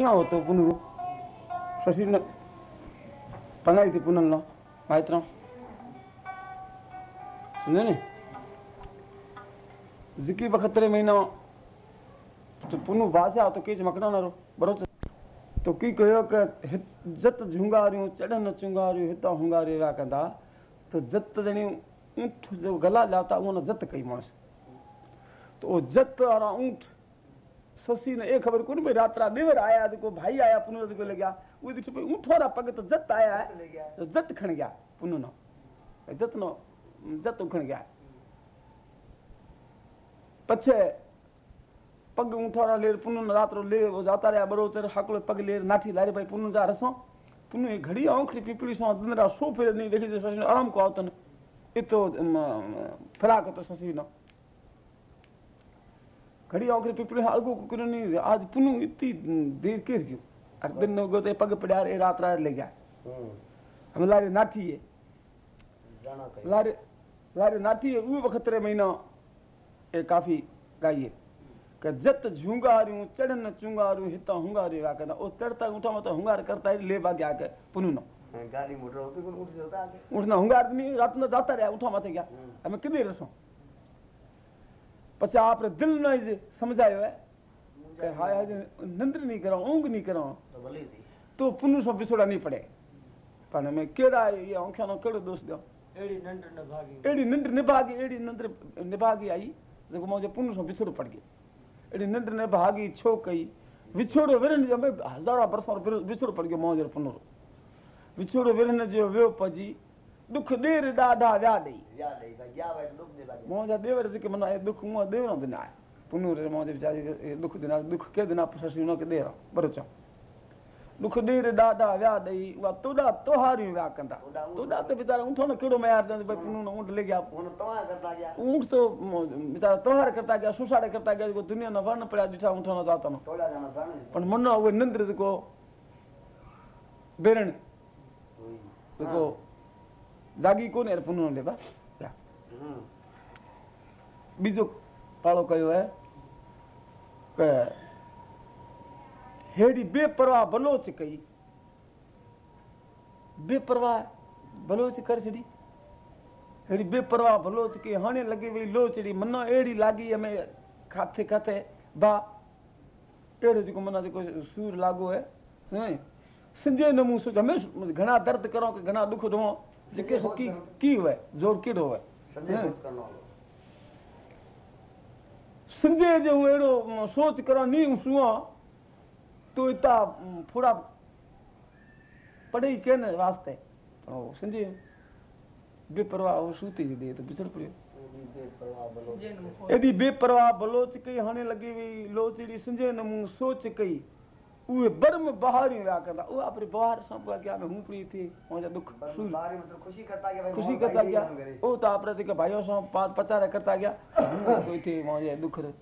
ક્યાં હોતો પુનરુ શશીને ટંગાઈ હતી પૂનમનો માહિતનો સમજો ને ઝીકી બખતરે મહિનો તો પુનુ વાસે આવતો કે જ મકડાનારો બરોબર તો કી કહ્યો કે જત ઝુંગાર્યું ચડન ચુંગાર્યું હિતા હુંગારે એવા કંદા તો જત જણી ઊંઠ જો ગલા લાતા ઓને જત કઈ માણસ તો ઓ જત અને ઊંઠ ससी ने एक खबर कोन भाई रात रात देवर आया देखो भाई आया पुनः को ले गया। वो दिख भाई ऊंठ वाला पग तो जत आया है तो जत खण गया पुनः नो। जत नो जत खण गया। पछे पग वाला लेर पुनः रात रो ले वो जाता रहा बरो तेरे हाकलो पग लेर नाठी लारे भाई पुनः जा रसो। पुनो पुनः घड़ी आंखरी पीपड़ी सो दिन सो फिर नहीं देखी ससी आराम को आवतन। इतो फराक तो ससी नो। घड़ी आउँक्रे पिपले अर्को कुरो नहीं आज पुनु इतनी देर के थियो दिन नो त तो पग पड्याएर रे रात रात ले गया। हम लारे नाठी है। लारे लारे नाठी है वो वक्त रे महीना ए काफ़ी गाई है। कि जत झूंगारू चढ़न चुंगारू हिता हुंगारी वा करना ओ चढ़ता उठा मत हुंगार करता ले बा गया के पुनु ना। गाड़ी मोटर उठना हुंगार नहीं रात न जाता रे उठा मत गया। हमें किधर रसो? પછી આપણે દિલનો જ સમજાયો કે હા નંદ્ર નહીં કરો ઊંઘ નહીં કરો તો પુનુષો બિસોડા નહીં પડે પણ અમે કેળા એ આંખ્યાનો કેળો દોષ દો એડી નંદ્ર નિભાગી એડી નંદ્ર નિભાગી આવી જેકો મુझे પુનુષો બિસોડો પડ ગયો એડી નંદ્ર ને ભાગી છો કઈ વિછોડો વિરન અમે હજારો વર્ષો બિસોડો પડ ગયો મોજર પુનુરો વિછોડો વિરન જો વ્યો પછી दुख देर ॾाढा विया ॾेई याद है भाई भाई दुख दे भाई। मोजा देवर दुख मुआ देवरो दिन आए पुनूर रे मोजे बेचारी के दुख दिन दुख के दिन ससी नो के देरो बरो चो दुख देर दादा व्या दई वा तोडा तोहारी व्या कंदा तोडा तो बेचारा उठो न केड़ो मैं यार भाई पुनू न ऊँट ले गया। उन तो आ करता गया। ऊँट तो मो- बेचारा तोहार करता गया सुसाड़े करता गया को दुनिया न वर्ण पड़ा दिठा उठो જાગી કોને પુનઃ લેવા બીજો પાળો કયો હે કે હેડી બે પરવા બલોચ કહી બે પરવા બલોચ કર છડી હેડી બે પરવા બલોચ કે હણે લગી વઈ લોચડી મનો એડી લાગી અમે ખાતે ખાતે બા એડો જીકો મના જીકો સૂર લાગો હે સંજય નમુ સુજ હમે ઘણા દર્દ કરો કે ઘણા દુખ ધો जेके की की हुए ज़ोर केड़ो हुए संजय हैं? कुछ करना होगा संजय जो अहिड़ो सोच करो नी सुआ तो इता थोड़ा पढ़े के न वास्ते। ओ संजय बेपरवाह हो सूती जी दे तो बिछड़ पड़ियो। पूरी बेपरवाह एडी बलोच कई हाणे लगी वई लोचड़ी संजय नमू सोच कई उहे बर्म बहारी विया कंदा उहा अपने बहार सां पिया गया में हूँ पड़ी थी मुंहिंजा दुख बस सूर मतलब खुशी करता गया खुशी करता गया। काम। ओ तो आपरे जेके भाइयों सां पाँच पचारा करता गया। कोई थी मुंहिंजे दुख रे।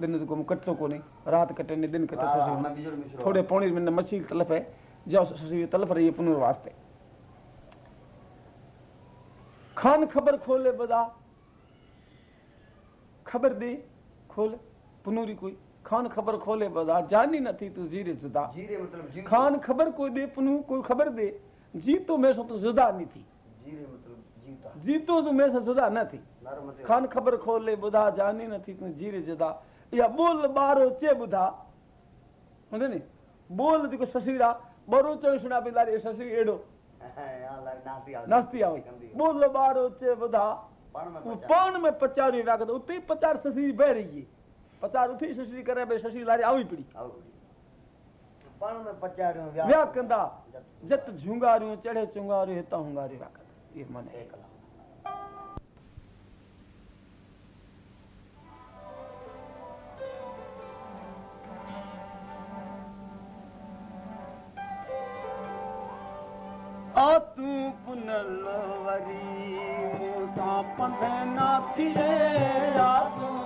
दिन को कटतो कोन्हे रात कटे ने दिन कटे मिश्रो। थोड़े पौनी में मछली तलफ है। जो ससी तलफ रही है पुनर् वास्ते। खान खबर खोले बदा। खबर दे खोल। पुनूरी कोई। खान खबर खोले बदा जानी न थी तू जीरे जुदा। जीरे मतलब जी खान खबर कोई दे पुनू कोई खबर दे। जी तो मैं सो तो जुदा नहीं थी। जीरे मतलब जीता। जी तो जो मैं से जुदा न थी। खान खबर खोले ॿुधा जानी न थी तूं जीरे जुदा। इहा ॿोल ॿारो चे ॿुधा हूंदे नी ॿोल जेको ससीर आहे ॿरो चयो सुञा पई लारे ससी अहिड़ो यहाँ लग पचारी विया कंदो उते ई पचार ससी बह रही है पचार उते ई ससी करे भई ससी लारे आई पड़ी पाण में पचारियो विया कंदा जत झुंगारियूं चढ़े चुंगारियूं हितां हुंगारियूं विया कंदा इहे माने एक तू पुनलवरी मूसा पंध ना थिए आ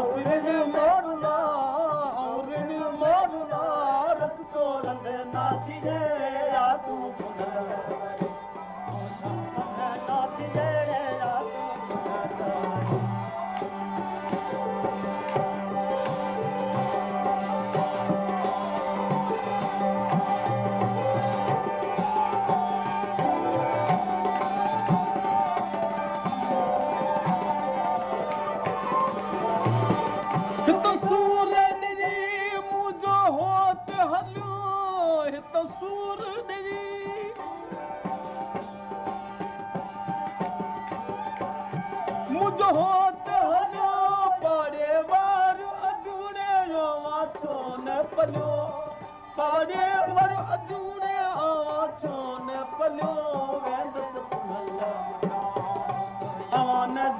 उन मोर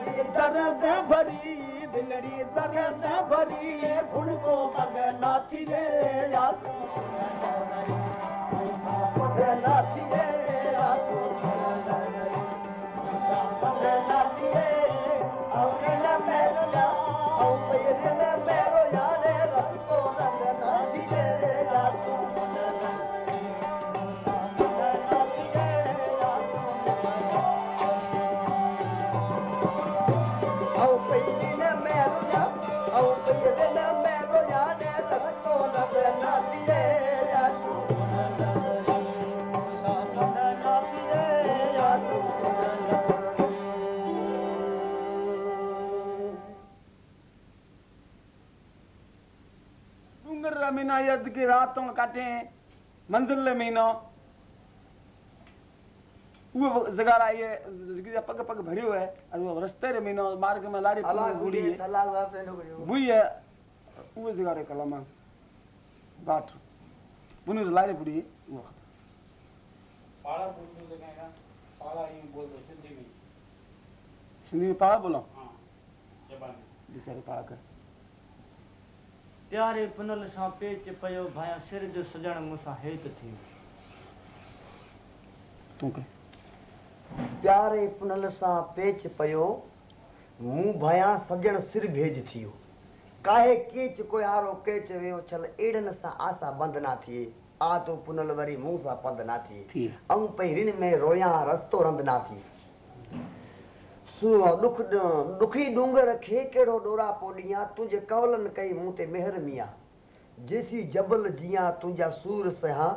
दिलड़ी दर्द भरी दिलड़ी दर्द भरी फुड़को पग नाची रे यद की रातों काटे मंजिल महीनो उहो जगारा ये पग पग भरियो है और वो रस्ते रे महीनो मार्ग में लाड़ी अलाह बुड़ी गुड़ी है बुई है उहो जगारे कलम बाट बुनी लाड़ी बुड़ी है वो पाड़ा पूछने लगेगा पाड़ा यूँ बोल दो सिंधी में सिंधी में पाड़ा बोलो? हाँ जबान। बेचारे पाड़ा कर। प्यारे पुनल सां पेच पयो भाया सिर जो सजण मूंसां हेठि थी। तू के प्यारे पुनल सां पेच पयो मूं भयां सजण सिर भेज थियो। काहे केच कोयारो केच वियो छल एड़न सां आसा बंद ना थिए। आ तो पुनल वरी मुँह सां पंद ना थिए। थी ऐं पहिरिन में रोयां रस्तो रंद ना थिए। सु दुख दुखी डूंगर खे कहिड़ो डोरा पोॾियाँ तुंहिंजे कवलनि कई मूं ते मेहर मिया। जेसी जबल जियाँ तुंहिंजा सूर सहां,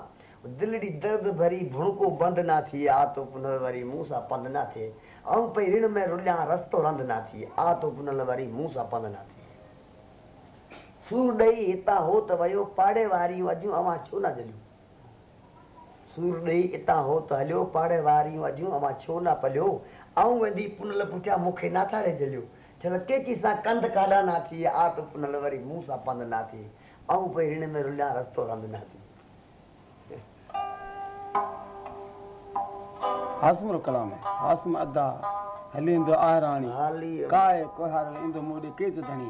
दिलड़ी दर्द भरी भुणको बंद ना थिए आ तो पुनल वरी मुँह सां पंद ना थिए। ऐं पहिरिन में रुलियाँ रस्तो रंद ना थिए आ तो पुनल वरी मुँह सां पंद ना थिए। सूर ॾेई हितां हो त वियो, पाड़े वारियूं अॼु अवां छो न जलियूं? सूर ॾेई हितां हो त हलियो, पाड़े वारियूं अॼु अवां छो न पलियो? ऐं वेंदी पुनल पुठियाँ मूंखे न ठारे जलियो। केची सां कंध काॾा न थी आ त पुनल वरी मूं सां पंधु न थिए ऐं भई हिन में रुलिया रस्तो रंध न थी हासम कलाम हासम अदा हली ईंदो आहराणी हाली। काय कोहार ईंदो मोॾे केच धणी?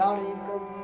उला मूंखे शाणी कई सस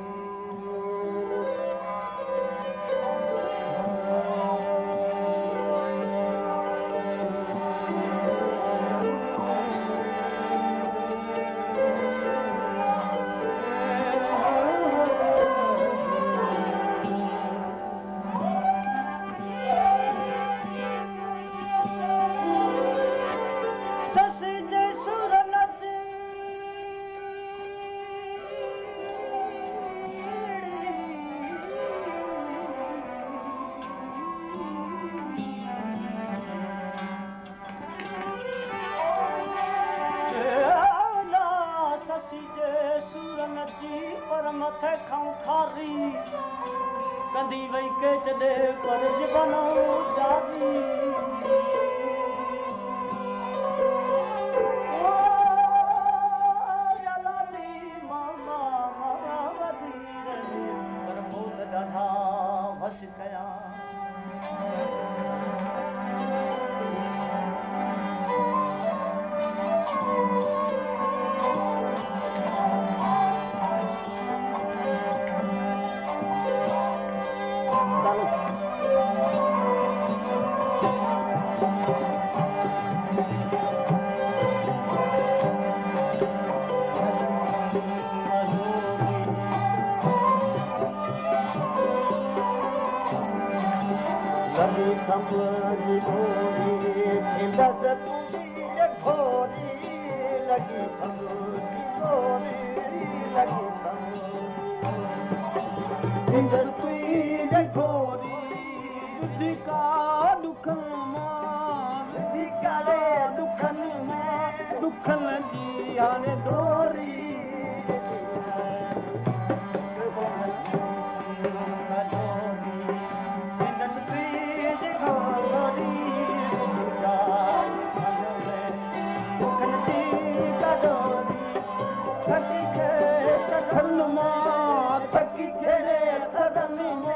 थदन माँ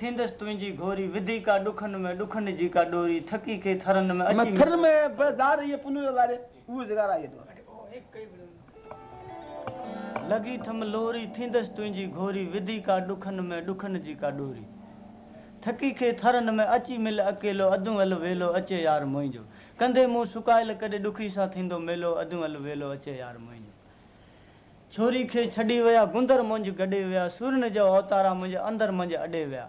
थींदसि तुंहिंजी घोरी विधि का ॾुखनि में ॾुखनि जी का डोरी थकी के थरनि में अची मथर में बाज़ार ये पुनु वाले वो जगह आई तो। लॻी थम लोरी थींदसि तुंहिंजी घोरी विधि का ॾुखनि में ॾुखनि जी का डोरी थकी खे थरनि में अची मिल अकेलो अधु हल वेलो अचे यार मुंहिंजो। कंधे मुंहुं सुकायल कॾहिं ॾुखी सां थींदो मेलो अधु हल वेलो अचे यार मुंहिंजो। छोरी खे छॾी विया गुंदर मुंज गॾे विया सुरन जो अवतारा मुंहिंजे अंदरि मुंहिंजे अॾे विया।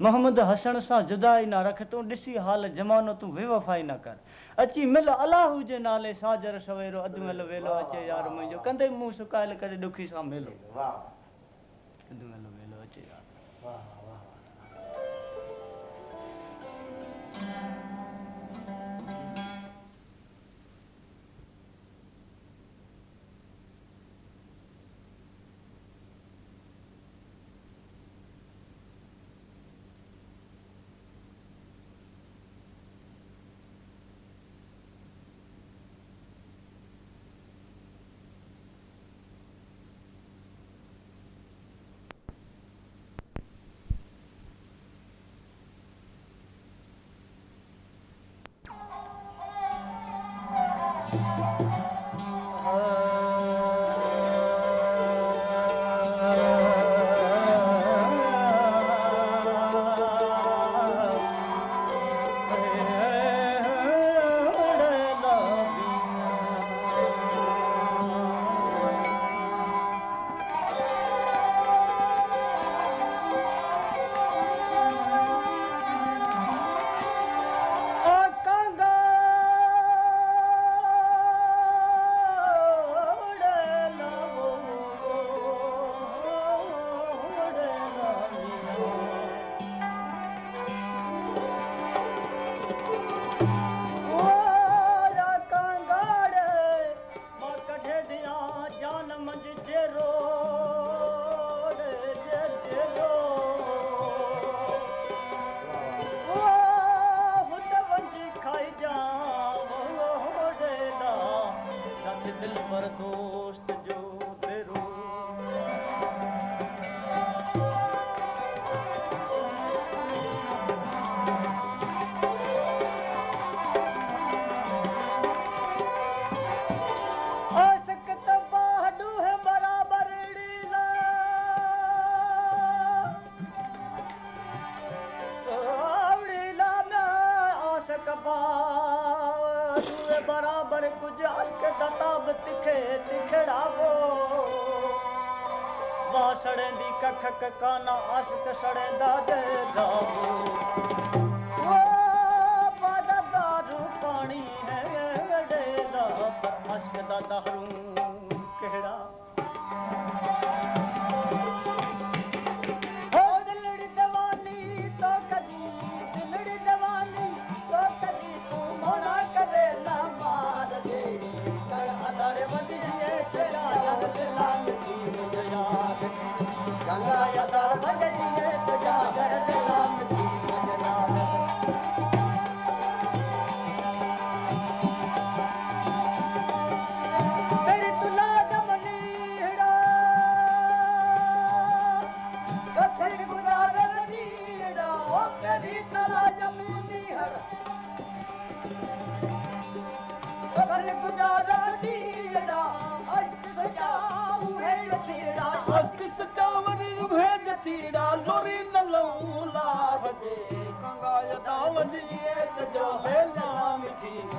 मोहम्मद हसण सां जुदाई ना रख तूं ॾिसी हाल ज़मानो तू बेवफ़ाई न कर। अची मिल अलाह जे नाले साजर सवेरो अधु हल वेलो अचे यार मुंहिंजो कंधे मुंहुं सुकायल करे ॾुखी सां मेलो। अधु हल कहड़ा कंगायता मिठी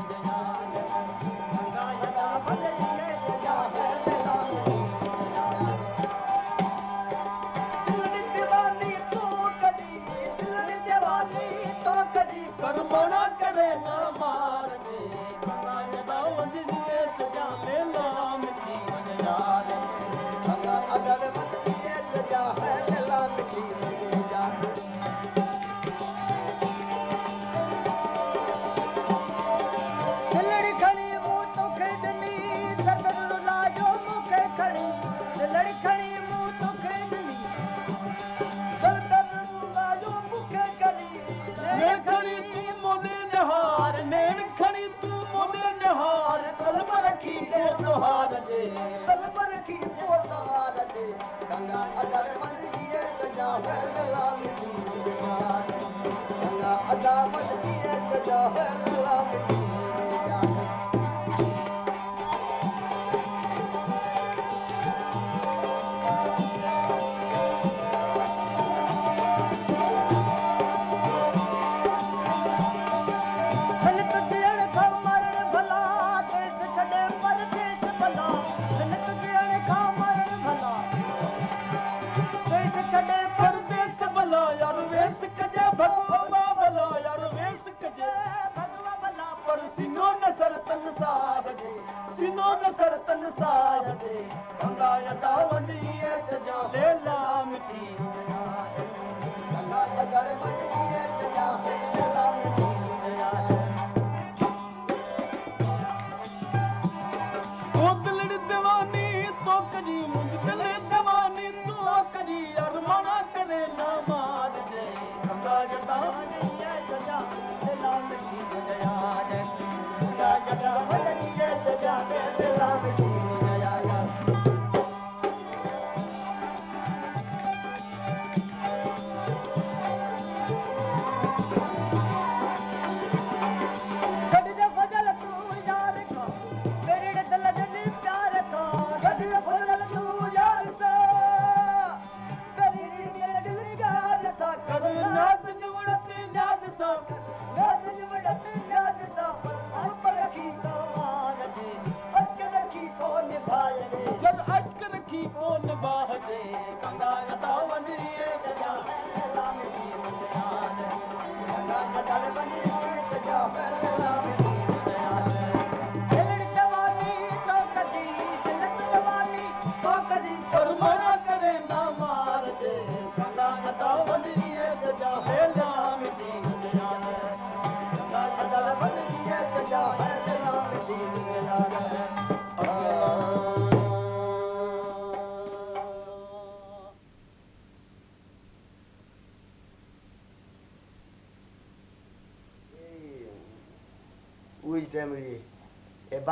जाओ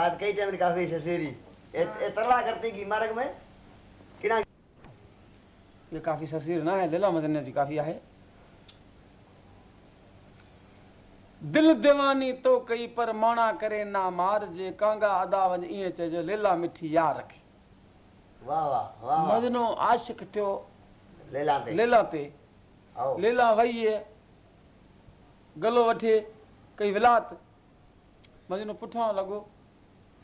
વાત કઈ તેમ કાફી છે શેરી એ તલા કરતી કી મારગ મે किना ये काफ़ी ससीर ना है लीला मदनिया जी काफ़ी है दिल दीवानी तो कई पर माना करे ना मार जे कांगा अदा वज इए चजो लीला मिठी यार रखे। वाह वाह वाह मजनो आशिक थियो लीला ते। लीला ते। लीला वही है गलो वठे कई विलात। मजनो पुठा लगो।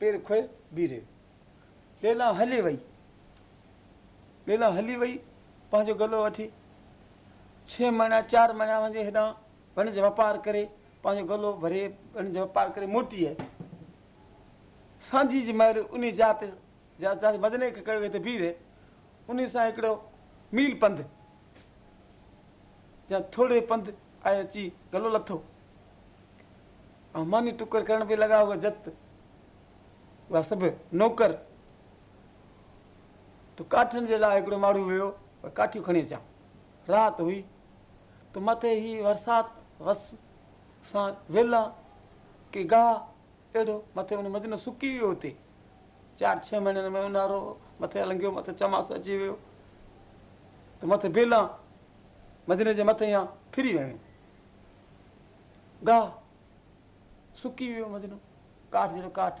पेर खोए रहियो लीला हली वई लीला हली वई पंहिंजो गलो वठी छह महीना चारि महीना वञे हेॾां वणिज वापार करे पंहिंजो गलो भरे वणिज वापार करे मोटी आहे सांझी जी महिर उन जात जा जात मजने खे कयो हिते बीह रहे उन सां हिकिड़ो मील पंधु या थोरे पंधु आहे अची गलो लथो मानी टुकर करण बि लॻा उहा जत उहा सभु नौकर। त काठनि जे लाइ हिकिड़ो माण्हू वियो काठियूं खणी अचां। राति हुई, त मथे ही बरसाति वस सां वेला, की गाह अहिड़ो मथे उन मदीनो सुकी वियो हुते। चारि, छह महीननि में ऊन्हारो मथे लंघियो, मथे चमासो अची वियो। त मथे बेला मदीने जे मथे फिरी वियूं गाह सुकी वियो मदीनो, काठ जहिड़ो काठ।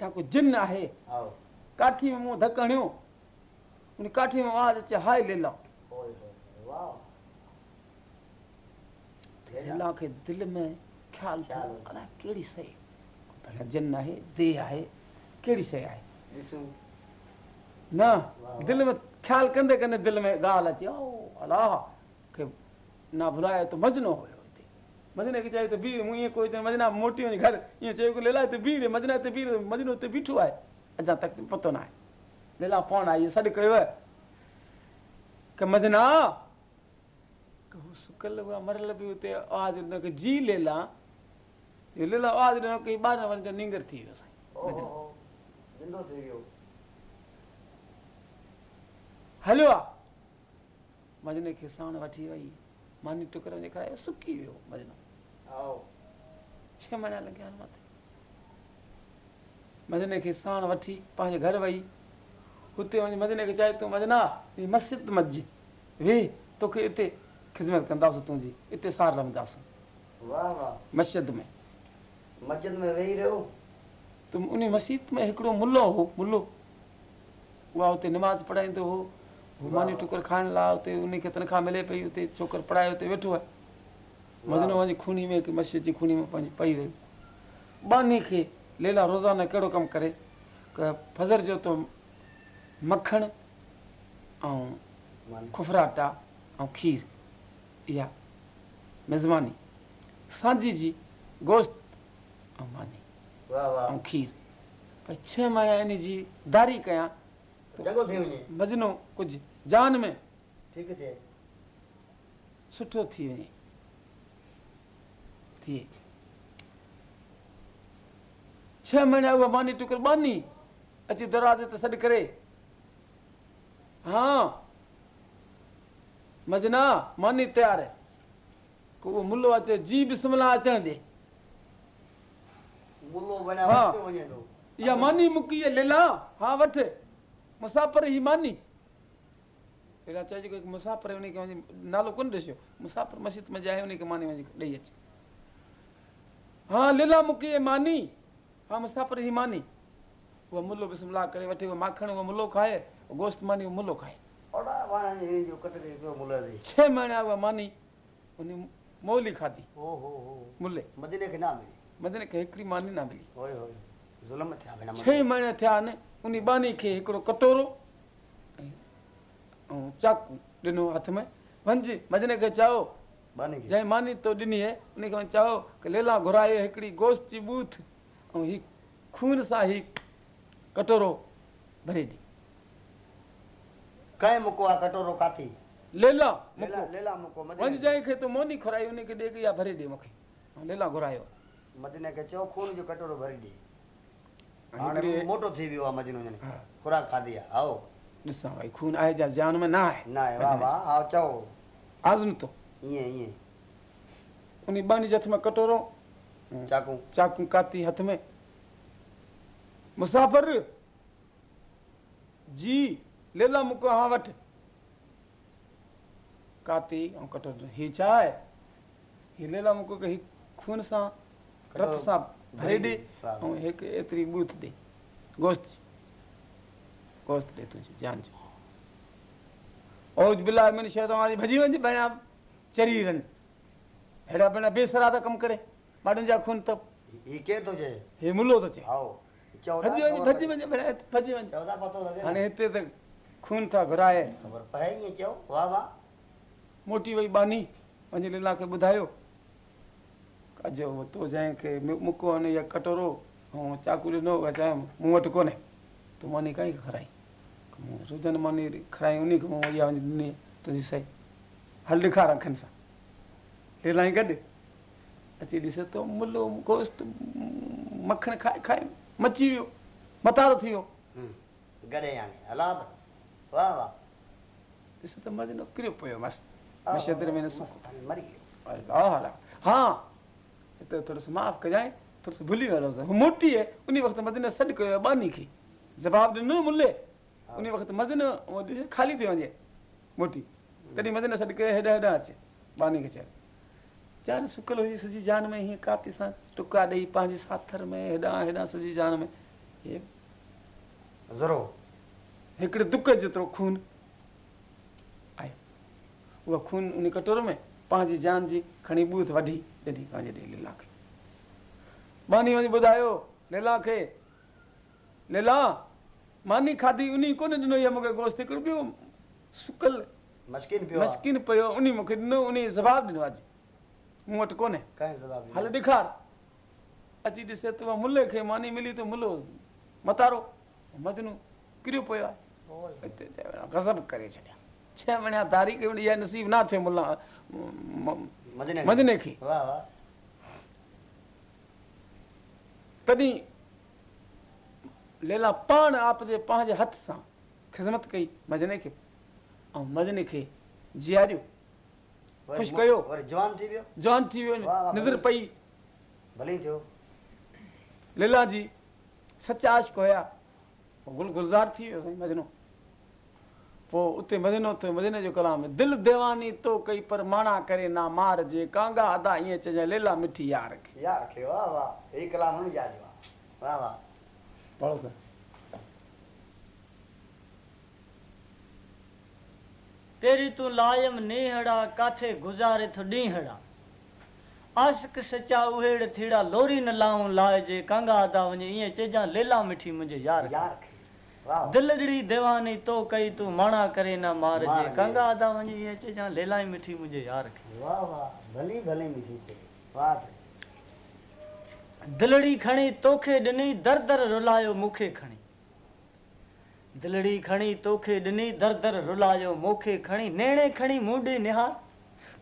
छा को जिन आहे। काठी में मूं धक हणियो उन काठी में आवाज़ अचे हाय लेला लेला खे दिलि में ख़्यालु थियो। अलाए कहिड़ी शइ भला जिन आहे देह आहे कहिड़ी शइ आहे? न दिलि में ख़्यालु कंदे कंदे दिलि में ॻाल्हि अचे अलाह खे ना भुलाए त मजनो हिते मजने खे चए त बीह मूं कोई त मजना मोटी वञी घर ईअं चयो की लेला हिते बीह रे मजना हिते बीह रे मजनो हिते बीठो आहे अञा तक पतो न आहे लेला पाण आई सॾु कयो कि मजना कि हू सुकल हुआ मरल बि हुते आवाज़ हुनखे जी लेला इहो लेला आवाज़ ॾिनो की ॿारहं वञ त नींगर थी साईं। हो जिंदो थी वियो हलियो मजने खे साण वठी वई मानी टुकर खारायो सुकी वियो मजनो छह महीना लॻिया आहिनि मथे मजने खे साण वठी पंहिंजे घर वई हुते वञी मजने खे चए तूं मजना ही मस्जिद मस्जिद वेह तोखे हिते ख़िदमत कंदासीं तुंहिंजी हिते सार वाह वाह। मस्जिद में। मस्जिद में वेही रहियो त उन मस्जिद में हिकिड़ो मुल्लो हो मुल्लो। उहा हुते निमाज़ पढ़ाईंदो हो मानी टुकर खाइण लाइ हुते उनखे तनख़्वाह मिले पई हुते छोकिरो पढ़ाए हुते वेठो आहे। मजनो वञी खूनी में की मस्जिद जी खूनी में पंहिंजी पई रही। बानी खे लेला रोज़ाना कहिड़ो कमु करे? क फज़र जो त मखण ऐं खुफराटा ऐं खीर इहा मिज़मानी सांझी जी गोश्त ऐं मानी। ऐं खीर। भई छह महीना इन जी दारी कयां वञे। मजनो कुझु जान में सुठो थी वञे। थिए छह महीना उहा मानी टुकर बानी अची दरवाज़े ते सॾु करे। हा। मजना मानी तयारु आहे को उहो मुल्लो अचे जी बिस्मिल्लाह अचण ॾे मुलो बणिया हा। इहा मानी मुकी आहे लीला। हा वठ। मुसाफ़िर ही मानी। लीला चइजे की मुसाफ़िर उनखे वञी नालो कोन ॾिसियो मुसाफ़िर मस्जिद में जाए उनखे मानी वञी ॾेई अचे हा लीला मुकी मानी। हा मुसाफ़िर ही मानी। उहा मुलो बिस्मिल्लाह करे वठी उहो माखण उहो मुलो खाए गोश्त मानी उहो मुलो खाए। छह महीना उहा मानी उन मोली खाधी। ओ हो हो। मुले मदीने खे ना मिली? मदन खे हिकिड़ी मानी न मिली। ज़ुल्म थिया छह महीना थिया आहिनि उन बानी खे हिकिड़ो कटोरो ऐं ऐं चाकू ॾिनो हथ में। वञिजे मजने खे चयो जंहिं मानी तो ॾिनी आहे उनखे वञी चयो की लेला घुराए हिकिड़ी गोश्त जी बूथ ऐं ही खून सां ही कटोरो भरे ॾे कंहिं मुको आहे कटोरो काथी? लेला मुको। लेला मुको मदीने जंहिंखे तूं मोनी खुराई उनखे ॾे या भरे ॾे मूंखे। लेला घुरायो। मदीने खे चयो खून जो कटोरो भरी ॾे हाणे मोटो थी वियो आहे मदीनो ॼण खुराक खाधी आहे आओ। ॾिसां भई खून आहे जा जान में न आहे। न आहे वाह वाह हा चओ आज़म तो। ईअं ईअं उन बानी जे में कटोरो चाकू। चाकू काती हथ में। मुसाफ़िर जी लेला मुको हा वटि। काती ऐं कटोरो ही आहे ही लेला मुको खे खून सां रत सां भरे ॾे ऐं हिकु एतिरी बूथ ॾे गोश्त गोश्त ॾे तुंहिंजी जान जो। औज बिला मिन शइ तव्हांजी भॼी वञे ॿाहिरां चरी रन अहिड़ा भेण बेसरा था कमु करे। ॿारनि जा खून त ही केरु थो चए हे मुलो थो चए आओ। वञे भेण भॼी वञे चओ था पतो लॻे न। हाणे हिते त खून था घुराए। ख़बर पए ईअं चओ वाह वाह। मोटी वई बानी पंहिंजे लीला खे ॿुधायो। कजो तो जंहिंखे मु- मुको अने या कटोरो ऐं चाकू उहा चयो मूं वटि कोन्हे। तूं काई खराई? रुजन मानी खराई उन मूं इहा वञी ॾिनी सही ॾेखार अखियुनि सां। लीलाई गॾु अची ॾिसे थो मुलो गोश्त मखण खाए खाए मची वियो मतारो थी वियो। गॾे हाणे हला वाह वाह। ॾिसे त मज़ो किरियो पियो मस्तु। मशदर में नसो मरी वियो अल्लाह अल्लाह। हाँ हिते थोरो सो माफ़ कजांइ थोरो सो भुली वियो हू मोटी आहे उन वक़्तु मदीने सॾु कयो बानी खे जवाबु ॾिनो मुले उन वक़्तु मदीनो ॾिस ख़ाली थी वञे मोटी। तॾहिं मदीने सॾु कयो हेॾा हेॾा अचे बानी चयो जान सुकल हुई सॼी जान में हीअं काती सां टुका ॾेई पंहिंजे साथर में हेॾां हेॾां सॼी जान में। हे ज़रो। हिकिड़े दुक जेतिरो खून। आयो उहा खून उन कटोरे में पंहिंजी जान जी खणी बूथ वढी ॾिनी पंहिंजे लीला खे मानी वञी ॿुधायो लीला खे लीला मानी खाधी उन कोन ॾिनो इहा मूंखे गोश्त हिकिड़ो ॿियो सुकल मशकिन पियो मस्किन पियो उन मूंखे ॾिनो उन जवाबु ॾिनो अॼु मूं वटि कोन्हे जवाब हल ॾेखार अची ॾिसे त मुले खे मानी मिली त मुलो मतारो मजनू किरियो पियो आहे गज़ब करे छॾिया छह महीना तारीख़ में इहा नसीब न थियो मुला म- मदीने मदीने खे। वाह वाह। तॾहिं लेला पाण आप जे पंहिंजे हथ सां ख़िदमत कई मजने खे कयो। वरी जवान थी वियो जवान थी वियो वाह, वाह, नज़र पई भली थियो लीला जी सचा आशिक हुया गुल गुलज़ार थी वियो साईं मजनो पोइ उते मजनो थियो मजने जो कलाम दिलि देवानी तो कई पर माणा करे ना मार जे कांगा अदा ईअं चइजांइ लीला मिठी यार खे यार खे वाह वाह ही कलाम यादि वाह वाह वाह पढ़ो तेरी तूं लायम नीहड़ा काथे गुज़ारे थो ॾींहड़ा आशिक सचा उहेड़ थीड़ा लोरी न लाऊं लाए जे कांगा अदा वञे। ईअं चइजां लेला मिठी मुंहिंजे यार दिलड़ी दीवानी तो कई तूं माणा करे न मार मार जे जे। कांगा अदा वञे ईअं चइजां लेला मिठी मुंहिंजे यार खे वाह वाह। भली भली मिठी वाह दिलड़ी खणी तोखे ॾिनी दर दर रुलायो मूंखे खणी। दिलड़ी खणी तोखे ॾिनी दर दर रुलायो मूंखे खणी नेणे खणी मुंडी निहार।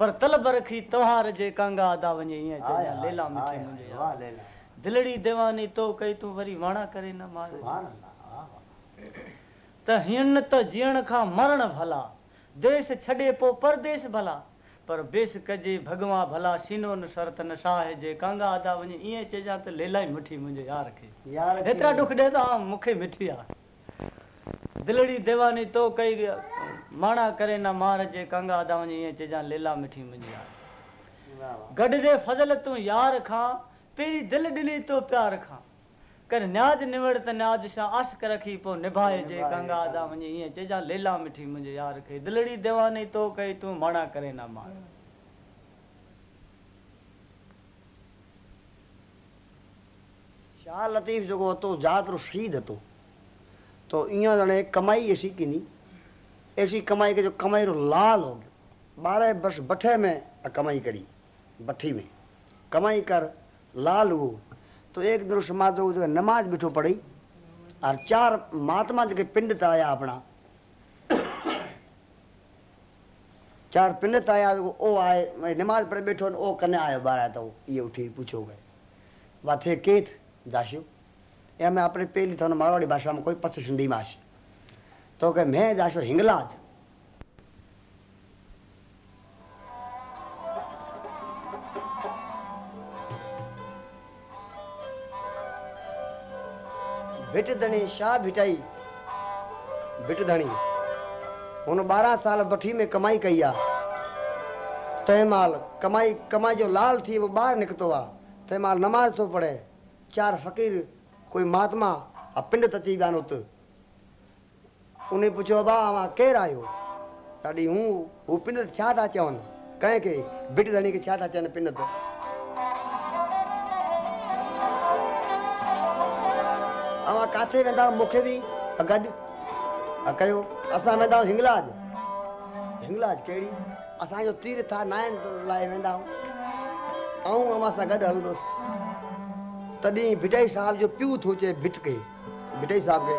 पर तलब रखी त्योहार जे कांगा अदा वञे ईअं लेला मिठी मुंहिंजे वाह लेला। दिलड़ी दीवानी तो कई तूं वरी माणा करे न मार। सुभान अल्लाह वाह वाह त हीअं त जीअण खां मरण भला देश छॾे पोइ परदेश भला। पर बेस कजे भगवान भला सीनो न शरत न साहे जे कांगा अदा वञे ईअं चइजां त लेला ई मिठी मुंहिंजे यार खे। यार हेतिरा दुख ॾे त मूंखे मिठी आहे। दिलड़ी देवानी तो कई माना करे ना मार जे कंगा दा वञी इहे चइजां लीला मिठी मुंहिंजी यार गॾिजे फज़ल तूं यार खां पहिरीं दिलि ॾिनी तो प्यार खां कर न्याज निवड़ त न्याज सां आशक रखी पोइ निभाए जे गंगा दा वञी ईअं चइजां लीला मिठी मुंहिंजे यार खे दिलड़ी देवानी तो कई तूं माना करे ना मार शाह लतीफ़ जेको हतो जात रो शहीद हतो तो ईअं ॼणे कमाई ऐसी किनी ऐसी कमाई के जो कमाई रो लाल हो गयो। बारह वर्ष बठे में कमाई करी, बठी में। कमाई कर लाल हुओ। तो एक दिन समाज जो नमाज़ बिठो पड़ी, और चार महात्मा जगह पिंड आया अपना। चार पिंड आया ओ आए नमाज़ पढ़े बैठो ओ कने आयो बाहर तो ये उठी पूछो गए। वाथे केत जाशु या मैं अपने पहली थाने मारवाड़ी भाषा में कोई पछ सिंधी माश तो कहे मैं जाशो हिंगलाज भिट धणी शाह भिटाई भिट धणी हुन ॿारहं साल भठी में कमाई कई आहे तंहिं कमाई कमाई जो लाल थी वो ॿाहिरि निकितो आहे तंहिं नमाज़ थो पढ़े चार फ़क़ीर कोई महात्मा पिंड त अची विया उते उन पुछियो बा अवां केरु आहियो ॾाढी हूँ, हू पिंड छा था चवनि। कंहिंखे भिट धणी खे छा था चवनि पिंड ते अवां किथे वेंदा, मूंखे बि गॾु कयो असां वेंदा आहियूं हिंगलाज। हिंगलाज कहिड़ी असांजो तीर्थ आहे नारायण लाइ वेंदा आहियूं ऐं अवां सां गॾु हलंदुसि। तॾहिं भिटाई साहिब जो पीउ थो चए भिट खे भिटाई साहिब खे।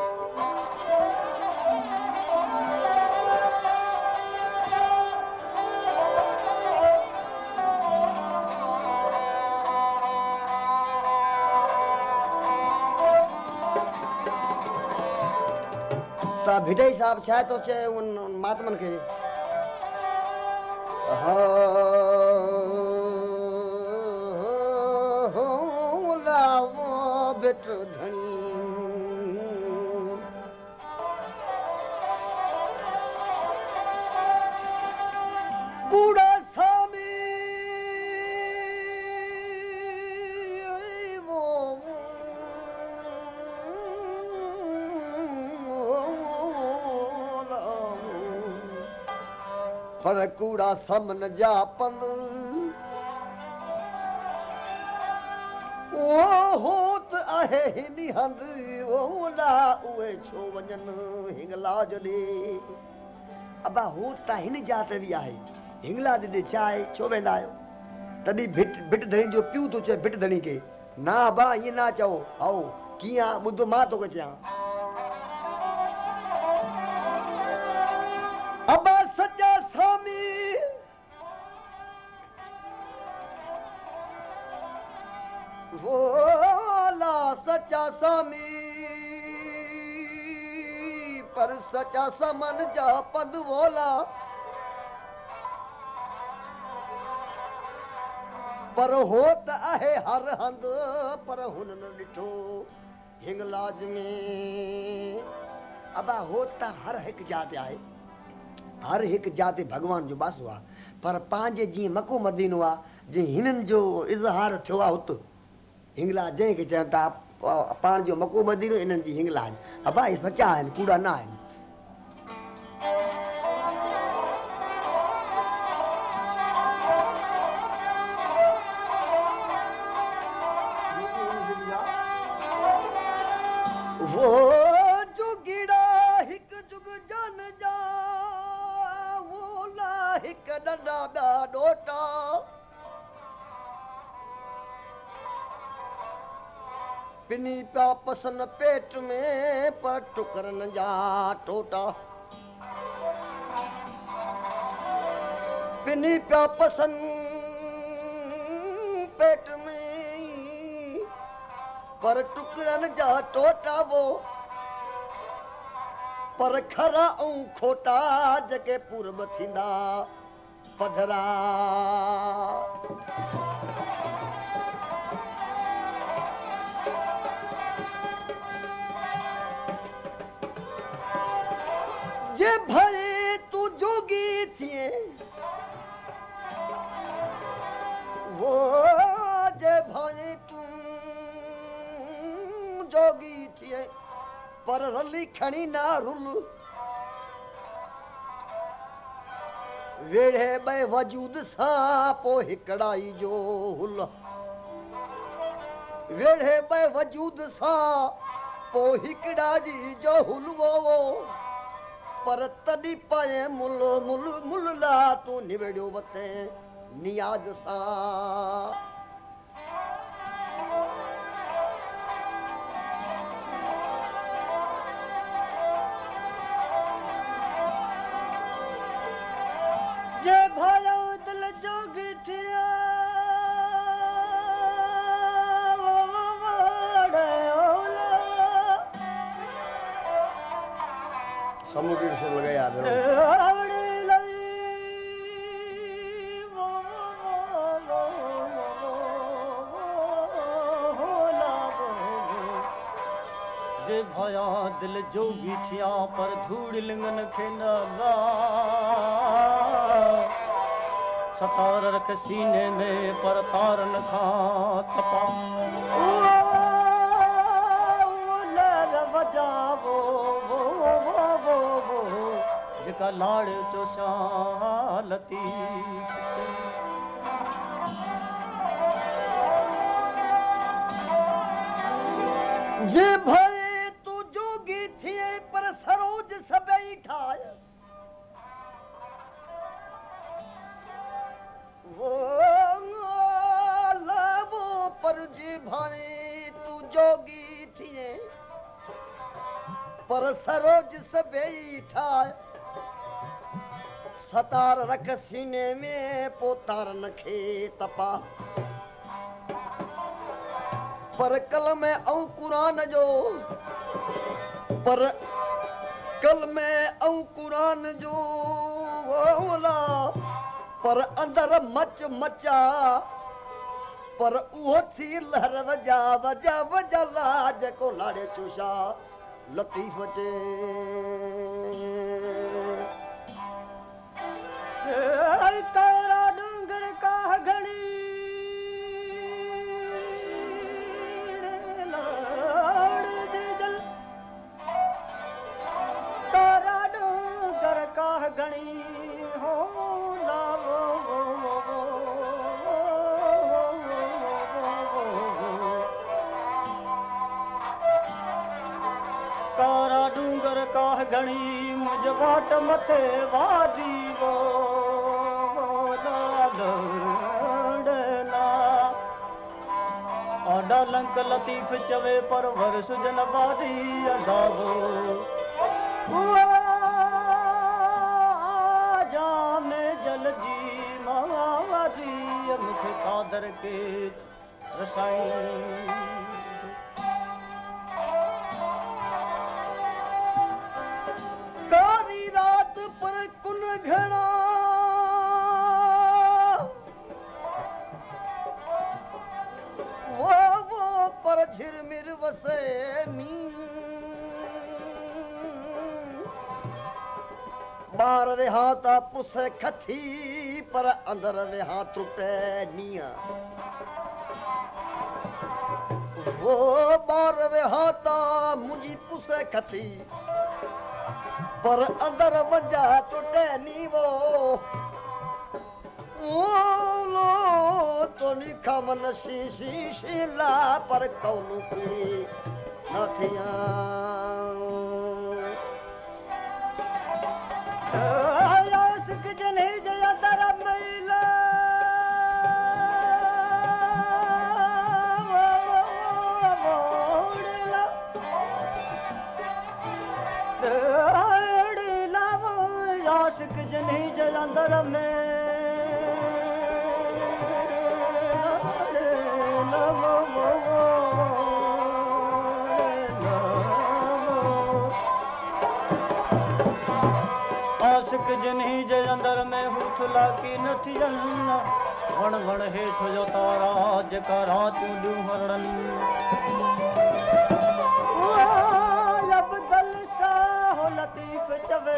त भिटाई साहिब छा थो चए उन महात्मनि खे? भिट धणी कूड़ा पर कूड़ा समन जा पंद ही हिनी हंद ओला उए छो वञनि हिंगलाज ॾे अबा हू त हिन जात बि आहे। हिंगलाज ॾे छा आहे छो वेंदा आहियो? भिट भिट धणी जो पीउ थो चए, भिट धणी खे। ना अबा ईअं ना चओ। आओ कीअं? ॿुधो माँ तोखे चयां सचा समन जा पद वोला। पर हो त आहे हर हंध पर हुन न ॾिठो हिंगलाज में अबा हो त हर हिकु जात आहे, हर हिकु जात भॻवान जो बासो आहे पर पंहिंजे जीअं मको मदीनो आहे जीअं हिननि जो इज़हार थियो आहे हुते हिंगलाज जंहिंखे चवनि था पाण जो मको मदीनो, इन्हनि जी हिंगलाज अबा, इहे सचा आहिनि, कूड़ा न आहिनि। पर टुकरनि जा टोटा पिनी पिया पसन पेट में पर टुकरनि जा टोटा वो पर खरा ऐं खोटा जेके पूरब थींदा पधरा भले तू जोगी थिए वो जे भले तू जोगी थिए पर रली खणी ना रुल। वेड़े बे वजूद सां पो हिकड़ाई जो हुल। वेड़े बे वजूद सां पो हिकड़ा जी जो हुल वो वो। पर तदी पाए मुल मुल मुला तू निवेड़ियो वते नियाज सां। जय भाया ला भेड़ो जे भया दिल जोगी थिया पर धूड़ लिंगन खे सतार रख सीने में पर तारन खां तपा। जेका लाड़ लतीफ़ जे भले तू जोगी थिए पर सरोज सबई ठाय। वो लावो पर जे भाणे तू जोगी थिए पर सरोज सबई ठाय। सतार रख सीने में पोतारन खे तपा पर कल में ऐं क़ुरान जो, पर कल में ऐं क़ुरान जो होला पर अंदर मच मचा, पर उहो थी लहर वजा वजा वजा ला जेको लाड़े चुशा लतीफ़ जे। कारा डूंगर का घणी मुझ वाट मथे वारी वो आडा लंक लतीफ़ चवे पर वर सुजन वारी अदाबो जामे जल जी मारी मूंखे कादर के रसाई पर कुन घणा विहा त पुस खथी पर अंदर विहा त्रुटे नीअ वो ॿार विहा त मुंहिंजी पुस खथी पर अंदर वंजा टुटे नीवो। ओलो तो निखा मन शी शी शीला पर कौनु पीड़ी न जे अंदर में हुथला की न थियन हेठ जो तारा जेका रातूं ॾियूं चवे